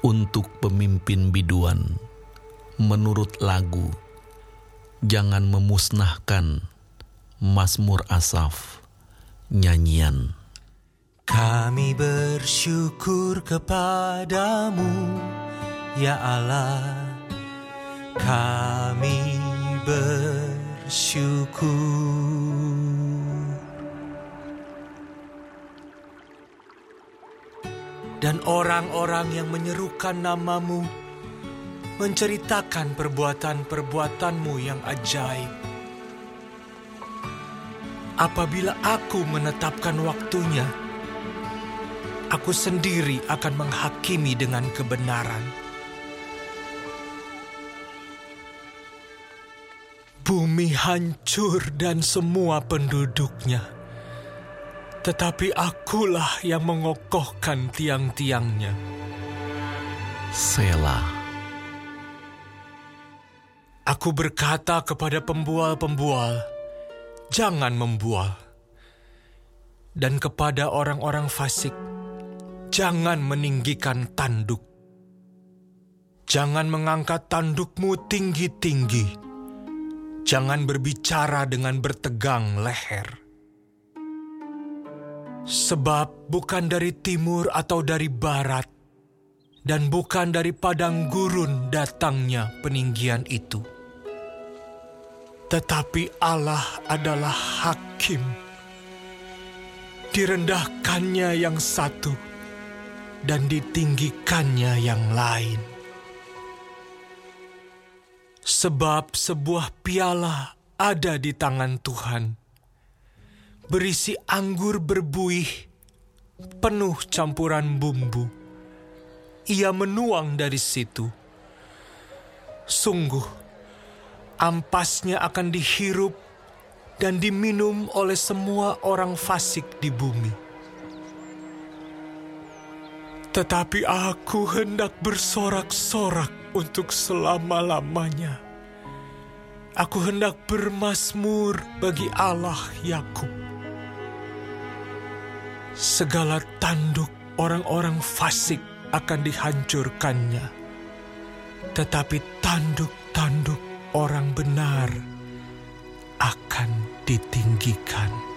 untuk pemimpin biduan. Menurut lagu jangan memusnahkan Mazmur Asaf nyanyian. Kami bersyukur kepadamu ya Allah. Kami bersyukur dan orang-orang yang menyerukan namamu menceritakan perbuatan-perbuatanmu yang ajaib. Apabila aku menetapkan waktunya, aku sendiri akan menghakimi dengan kebenaran. Bumi hancur dan semua penduduknya tetapi akulah yang mengokohkan tiang-tiangnya. Selah. Aku berkata kepada pembual-pembual, jangan membual. Dan kepada orang-orang fasik, jangan meninggikan tanduk. Jangan mengangkat tandukmu tinggi-tinggi. Jangan berbicara dengan bertegang leher Sebab bukan dari timur atau dari barat, dan bukan dari padang gurun datangnya peninggian itu. Tetapi Allah adalah hakim. Direndahkannya yang satu, dan ditinggikannya yang lain. Sebab sebuah piala ada di tangan Tuhan, berisi anggur berbuih, penuh campuran bumbu. Ia menuang dari situ. Sungguh, ampasnya akan dihirup dan diminum oleh semua orang fasik di bumi. Tetapi aku hendak bersorak-sorak untuk selama-lamanya. Aku hendak bermasmur bagi Allah Yakub segala tanduk orang-orang fasik akan dihancurkannya. Tetapi tanduk-tanduk orang benar akan ditinggikan.